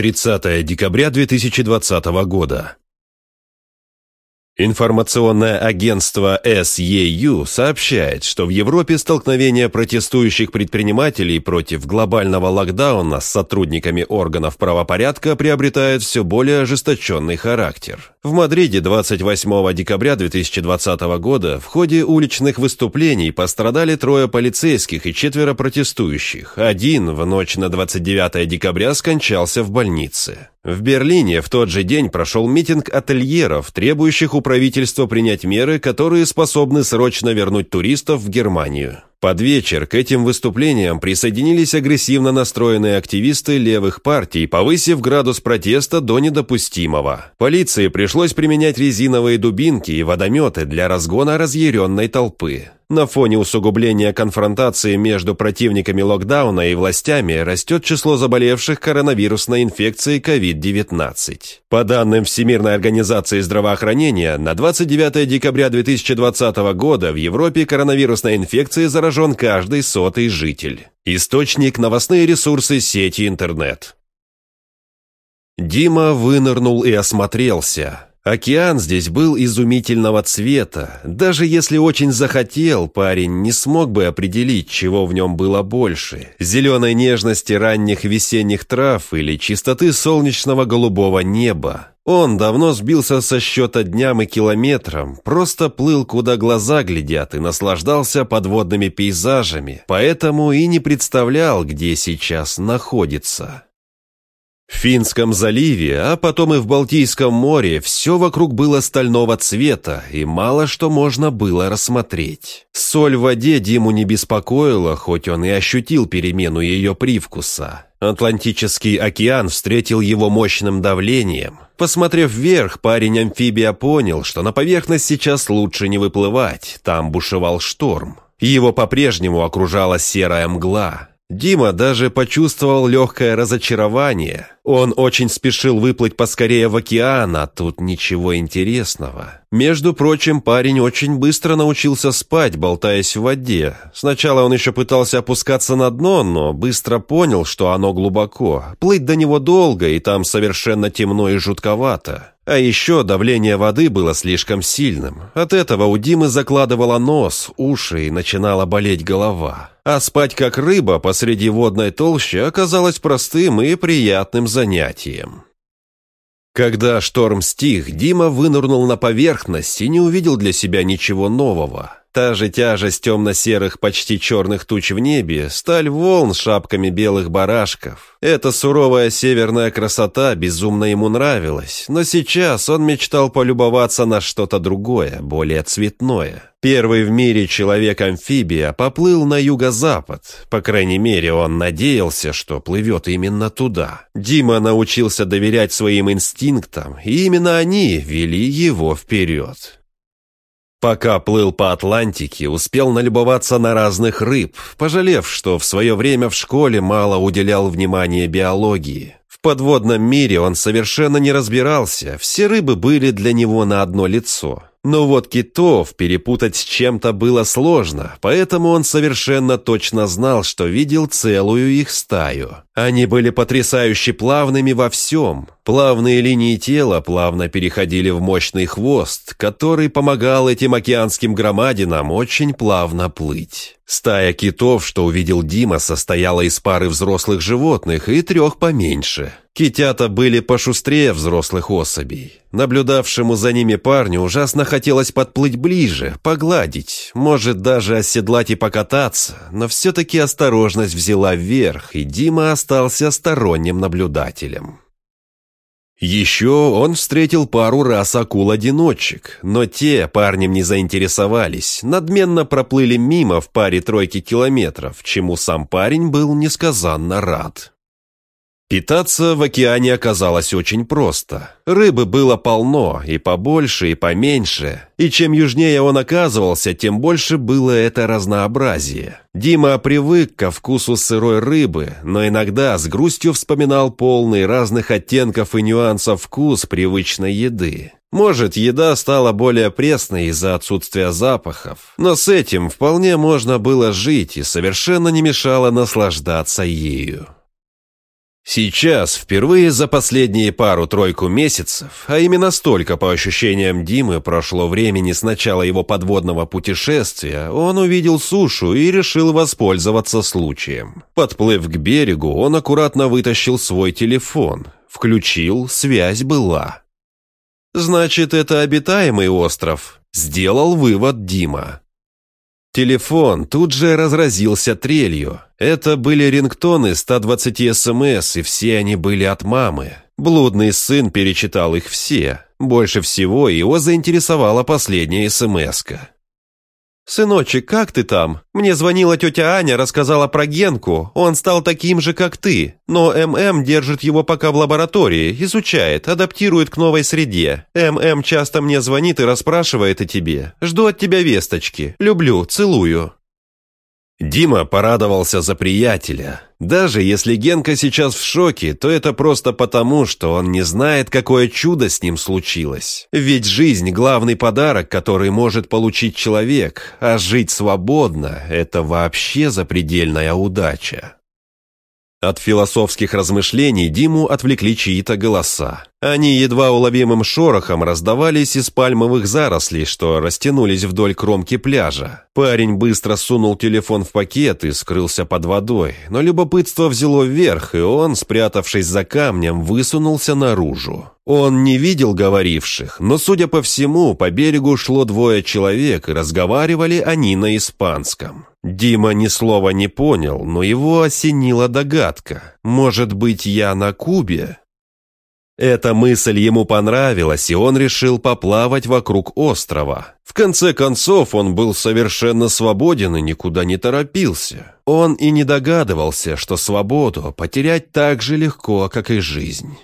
30 декабря 2020 года. Информационное агентство SEU сообщает, что в Европе столкновения протестующих предпринимателей против глобального локдауна с сотрудниками органов правопорядка приобретают все более ожесточенный характер. В Мадриде 28 декабря 2020 года в ходе уличных выступлений пострадали трое полицейских и четверо протестующих. Один в ночь на 29 декабря скончался в больнице. В Берлине в тот же день прошел митинг ательеров, требующих у правительства принять меры, которые способны срочно вернуть туристов в Германию. Под вечер к этим выступлениям присоединились агрессивно настроенные активисты левых партий, повысив градус протеста до недопустимого. Полиции пришлось применять резиновые дубинки и водометы для разгона разъяренной толпы. На фоне усугубления конфронтации между противниками локдауна и властями растет число заболевших коронавирусной инфекцией COVID-19. По данным Всемирной организации здравоохранения, на 29 декабря 2020 года в Европе коронавирусной инфекцией заражен каждый сотый житель. Источник – новостные ресурсы сети интернет. Дима вынырнул и осмотрелся. Океан здесь был изумительного цвета. Даже если очень захотел, парень не смог бы определить, чего в нем было больше. Зеленой нежности ранних весенних трав или чистоты солнечного голубого неба. Он давно сбился со счета дням и километрам, просто плыл, куда глаза глядят, и наслаждался подводными пейзажами, поэтому и не представлял, где сейчас находится. В Финском заливе, а потом и в Балтийском море все вокруг было стального цвета, и мало что можно было рассмотреть. Соль в воде Диму не беспокоила, хоть он и ощутил перемену ее привкуса. Атлантический океан встретил его мощным давлением. Посмотрев вверх, парень-амфибия понял, что на поверхность сейчас лучше не выплывать, там бушевал шторм. Его по-прежнему окружала серая мгла. Дима даже почувствовал легкое разочарование. Он очень спешил выплыть поскорее в океан, а тут ничего интересного. Между прочим, парень очень быстро научился спать, болтаясь в воде. Сначала он еще пытался опускаться на дно, но быстро понял, что оно глубоко. Плыть до него долго, и там совершенно темно и жутковато. А еще давление воды было слишком сильным. От этого у Димы закладывало нос, уши и начинала болеть голова. А спать как рыба посреди водной толщи оказалось простым и приятным занятием. Когда шторм стих, Дима вынырнул на поверхность и не увидел для себя ничего нового. Та же тяжесть темно-серых, почти черных туч в небе, сталь волн с шапками белых барашков. Эта суровая северная красота безумно ему нравилась, но сейчас он мечтал полюбоваться на что-то другое, более цветное. Первый в мире человек-амфибия поплыл на юго-запад. По крайней мере, он надеялся, что плывет именно туда. Дима научился доверять своим инстинктам, и именно они вели его вперед. Пока плыл по Атлантике, успел налюбоваться на разных рыб, пожалев, что в свое время в школе мало уделял внимания биологии. В подводном мире он совершенно не разбирался, все рыбы были для него на одно лицо. Но вот китов перепутать с чем-то было сложно, поэтому он совершенно точно знал, что видел целую их стаю. Они были потрясающе плавными во всем. Плавные линии тела плавно переходили в мощный хвост, который помогал этим океанским громадинам очень плавно плыть. Стая китов, что увидел Дима, состояла из пары взрослых животных и трех поменьше. Китята были пошустрее взрослых особей. Наблюдавшему за ними парню ужасно хотелось подплыть ближе, погладить, может даже оседлать и покататься, но все-таки осторожность взяла вверх, и Дима остался сторонним наблюдателем. Еще он встретил пару раз акул-одиночек, но те парнем не заинтересовались, надменно проплыли мимо в паре тройки километров, чему сам парень был несказанно рад. Питаться в океане оказалось очень просто. Рыбы было полно, и побольше, и поменьше. И чем южнее он оказывался, тем больше было это разнообразие. Дима привык ко вкусу сырой рыбы, но иногда с грустью вспоминал полный разных оттенков и нюансов вкус привычной еды. Может, еда стала более пресной из-за отсутствия запахов, но с этим вполне можно было жить и совершенно не мешало наслаждаться ею. Сейчас, впервые за последние пару-тройку месяцев, а именно столько, по ощущениям Димы, прошло времени с начала его подводного путешествия, он увидел сушу и решил воспользоваться случаем. Подплыв к берегу, он аккуратно вытащил свой телефон, включил, связь была. «Значит, это обитаемый остров», — сделал вывод Дима. Телефон тут же разразился трелью. Это были рингтоны 120 СМС, и все они были от мамы. Блудный сын перечитал их все. Больше всего его заинтересовала последняя СМСка. «Сыночек, как ты там? Мне звонила тетя Аня, рассказала про Генку. Он стал таким же, как ты. Но ММ держит его пока в лаборатории, изучает, адаптирует к новой среде. ММ часто мне звонит и расспрашивает о тебе. Жду от тебя весточки. Люблю, целую». Дима порадовался за приятеля. Даже если Генка сейчас в шоке, то это просто потому, что он не знает, какое чудо с ним случилось. Ведь жизнь – главный подарок, который может получить человек, а жить свободно – это вообще запредельная удача. От философских размышлений Диму отвлекли чьи-то голоса. Они едва уловимым шорохом раздавались из пальмовых зарослей, что растянулись вдоль кромки пляжа. Парень быстро сунул телефон в пакет и скрылся под водой, но любопытство взяло вверх, и он, спрятавшись за камнем, высунулся наружу. Он не видел говоривших, но, судя по всему, по берегу шло двое человек, и разговаривали они на испанском. Дима ни слова не понял, но его осенила догадка. «Может быть, я на Кубе?» Эта мысль ему понравилась, и он решил поплавать вокруг острова. В конце концов, он был совершенно свободен и никуда не торопился. Он и не догадывался, что свободу потерять так же легко, как и жизнь.